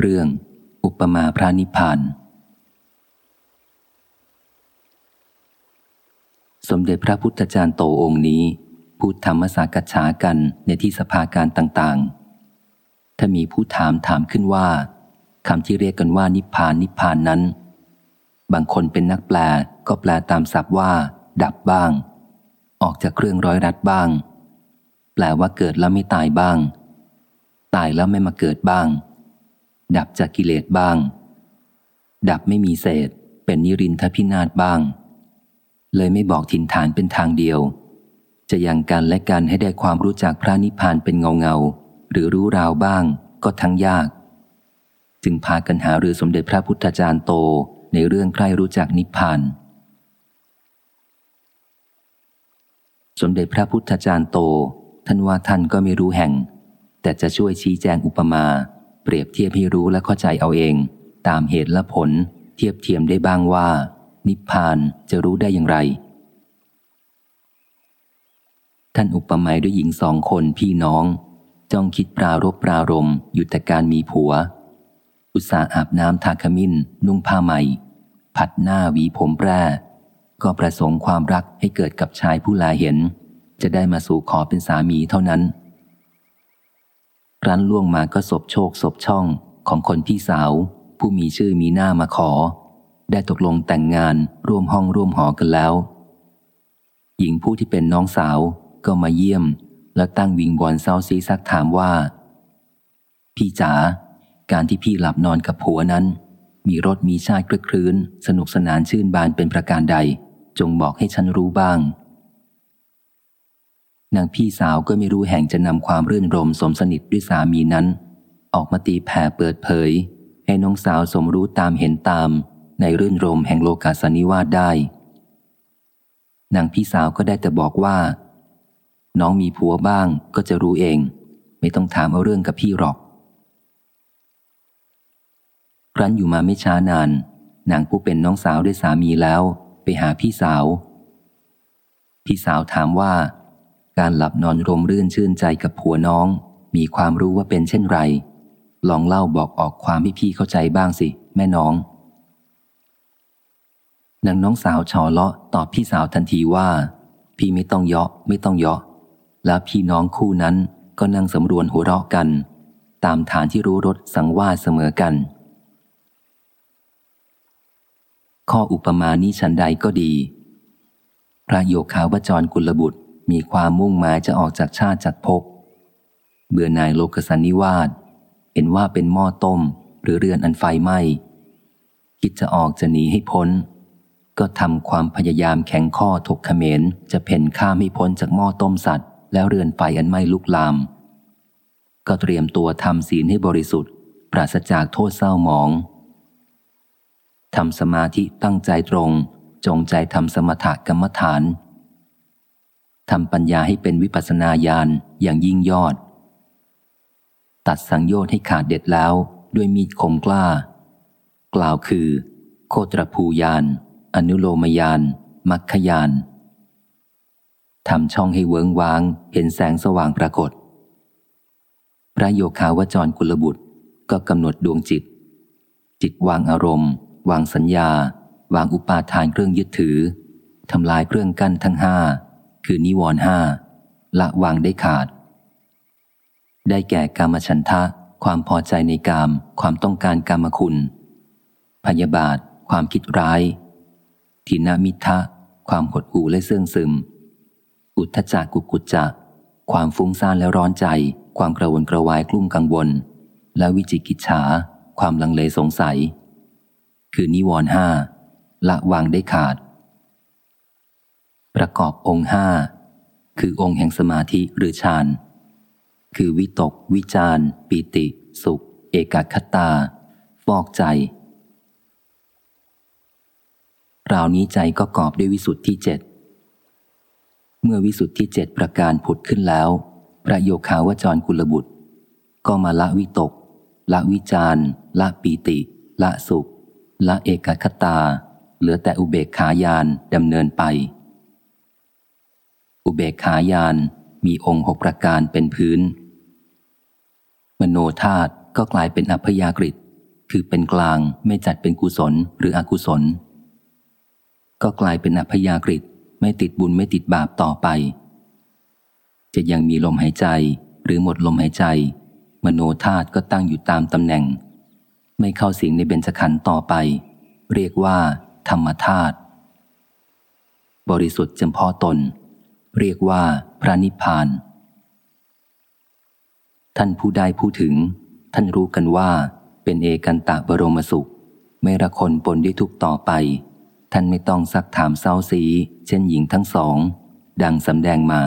เรื่องอุปมาพระนิพพาน สมเด็จพระพุทธจารย์โตองค์นี้ พูดธรรมสากัจฉากันในที่สภาการต่างๆ ถ้ามีผู้ถามถามขึ้นว่าคำที่เรียกกันว่านิพพานนิพพานนั้น บางคนเป็นนักแปลก็แปลตามศัพท์ว่า ดับบ้าง ออกจากเครื่องร้อยรัดบ้าง แปลว่าเกิดแล้วไม่ตายบ้าง ตายแล้วไม่มาเกิดบ้าง ดับจากกิเลสบ้าง ดับไม่มีเศษ เป็นนิรินทพินาศบ้าง เลยไม่บอกถิ่นฐานเป็นทางเดียว จะยังกันและกันให้ได้ความรู้จักพระนิพพานเป็นเงาเงาหรือรู้ราวบ้างก็ทั้งยาก จึงพากันหาหรือสมเด็จพระพุทธจารย์โตในเรื่องใครรู้จักนิพพาน สมเด็จพระพุทธจารย์โต ท่านว่าท่านก็ไม่รู้แห่ง แต่จะช่วยชี้แจงอุปมา เปรียบเทียบให้รู้และเข้าใจเอาเอง ตามเหตุและผล เทียบเทียมได้บ้างว่า นิพพานจะรู้ได้อย่างไร ท่านอุปมาด้วยหญิงสองคนพี่น้อง จ้องคิดปรารบปรารมอยู่แต่การมีผัว อุตสาอาบน้ำทาขมิ้น นุ่งผ้าใหม่ ผัดหน้าหวีผมแปรก็ประสงค์ความรักให้เกิดกับชายผู้ลาเห็น จะได้มาสู่ขอเป็นสามีเท่านั้น รั้นล่วงมาก็ศพโชคศพช่องของคนพี่สาว ผู้มีชื่อมีหน้ามาขอ ได้ตกลงแต่งงานร่วมห้องร่วมหอกันแล้ว หญิงผู้ที่เป็นน้องสาวก็มาเยี่ยม แล้วตั้งวิงบอลเศร้าซีซักถามว่า พี่จ๋าการที่พี่หลับนอนกับผัวนั้น มีรถมีชาติคลื้น สนุกสนานชื่นบานเป็นประการใด จงบอกให้ฉันรู้บ้าง นางพี่สาวก็ไม่รู้แห่งจะนำความรื่นรมสมสนิทด้วยสามีนั้น ออกมาตีแผ่เปิดเผย ให้น้องสาวสมรู้ตามเห็นตาม ในรื่นรมแห่งโลกาสนิวาสได้ นางพี่สาวก็ได้แต่บอกว่า น้องมีผัวบ้างก็จะรู้เอง ไม่ต้องถามเอาเรื่องกับพี่หรอกครั้นอยู่มาไม่ช้านาน นางผู้เป็นน้องสาวได้สามีแล้ว ไปหาพี่สาว พี่สาวถามว่า การหลับนอนรมรื่นชื่นใจกับผัวน้อง มีความรู้ว่าเป็นเช่นไร ลองเล่าบอกออกความให้พี่เข้าใจบ้างสิ แม่น้องนางน้องสาวชอเลาะตอบพี่สาวทันทีว่า พี่ไม่ต้องเยาะไม่ต้องเยาะ แล้วพี่น้องคู่นั้นก็นั่งสำรวนหัวเราะกัน ตามฐานที่รู้รสสังวาสเสมอกัน ข้ออุปมานี้ฉันใดก็ดี พระโยคาวจรกุลบุตร มีความมุ่งหมายจะออกจากชาติจากภพ เบื่อนายโลกสันนิวาสเห็นว่าเป็นหม้อต้มหรือเรือนอันไฟไหม้คิดจะออกจะหนีให้พ้น ก็ทำความพยายามแข็งข้อถกเขมรจะเพ่นข้าไมให้พ้นจากหม้อต้มสัตว์ แล้วเรือนไฟอันไหม่ลุกลาม ก็เตรียมตัวทำศีลให้บริสุทธิ์ ปราศจากโทษเศร้าหมองทำสมาธิตั้งใจตรง จงใจทำสมถกรรมฐาน ทำปัญญาให้เป็นวิปัสนาญาณอย่างยิ่งยอด ตัดสังโยชน์ให้ขาดเด็ดแล้วด้วยมีดคมกล้า กล่าวคือ โคตรภูยาน อนุโลมยาน มัคคยานทำช่องให้เวิงว้าง เห็นแสงสว่างปรากฏ พระโยคาวจรกุลบุตรก็กำหนดดวงจิต จิตวางอารมณ์ วางสัญญา วางอุปาทานเครื่องยึดถือทำลายเครื่องกั้นทั้งห้า คือนิวรณ์ห้าละวางได้ขาด ได้แก่กามฉันทะ ความพอใจในกาม ความต้องการกามคุณ พยาบาท ความคิดร้าย ทินามิทะ ความหดหู่และเสื่องซึม อุทธจักกุกุจจะ ความฟุ้งซ่านและร้อนใจ ความกระวนกระวายกลุ้มกังวล และวิจิกิจฉา ความลังเลสงสัย คือนิวรณ์ห้าละวางได้ขาด ประกอบองค์ห้าคือองค์แห่งสมาธิหรือฌานคือวิตก วิจารปิติ สุข เอกคตา ฟอกใจราวนี้ใจก็กอบด้วยวิสุทธิเจ็ดเมื่อวิสุทธิเจ็ดประการผุดขึ้นแล้ว พระโยคาวจรกุลบุตร ก็มาละวิตก ละวิจารละปีติ ละสุข ละเอกคตา เหลือแต่อุเบกขายานดำเนินไป อุเบกขายานมีองค์หกประการเป็นพื้น มโนธาตุก็กลายเป็นอัพยากฤิคือเป็นกลางไม่จัดเป็นกุศลหรืออกุศล ก็กลายเป็นอัพยากฤิไม่ติดบุญไม่ติดบาปต่อไป จะยังมีลมหายใจหรือหมดลมหายใจ มโนธาตุก็ตั้งอยู่ตามตำแหน่ง ไม่เข้าสิงในเบญจขันธ์ต่อไป เรียกว่า ธรรมธาตุบริสุทธิ์จำพาะตน เรียกว่าพระนิพพาน ท่านผู้ใดผู้ถึง ท่านรู้กันว่า เป็นเอกันตะบรมสุข ไม่ระคนปนด้วยทุกต่อไป ท่านไม่ต้องซักถามเศร้าซี เช่นหญิงทั้งสอง ดังสำแดงมา